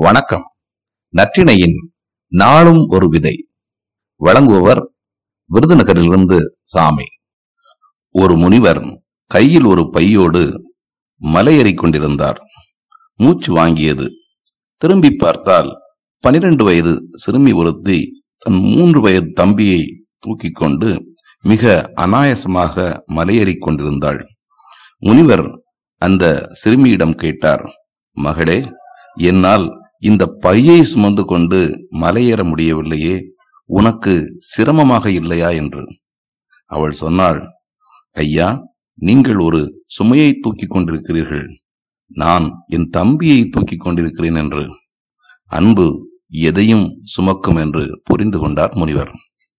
வணக்கம். நற்றிணையின் நாளும் ஒரு விதை. வழங்குபவர் விருதுநகரிலிருந்து சாமி. ஒரு முனிவர் கையில் ஒரு பையோடு மலையேறிக் கொண்டிருந்தார். மூச்சு வாங்கியது. திரும்பி பார்த்தால் பனிரெண்டு வயது சிறுமி ஒருத்தி தன் மூன்று வயது தம்பியை தூக்கிக் கொண்டு மிக அனாயசமாக மலையேறிக் கொண்டிருந்தாள். முனிவர் அந்த சிறுமியிடம் கேட்டார் மகளே என்னால் இந்த பையை சுமந்து கொண்டு மலையேற முடியவில்லையே உனக்கு சிரமமாக இல்லையா என்று. அவள் சொன்னாள் ஐயா நீங்கள் ஒரு சுமையை தூக்கிக் கொண்டிருக்கிறீர்கள். நான் என் தம்பியை தூக்கிக் கொண்டிருக்கிறேன் என்று. அன்பு எதையும் சுமக்கும் என்று புரிந்து கொண்டார் முனிவர்.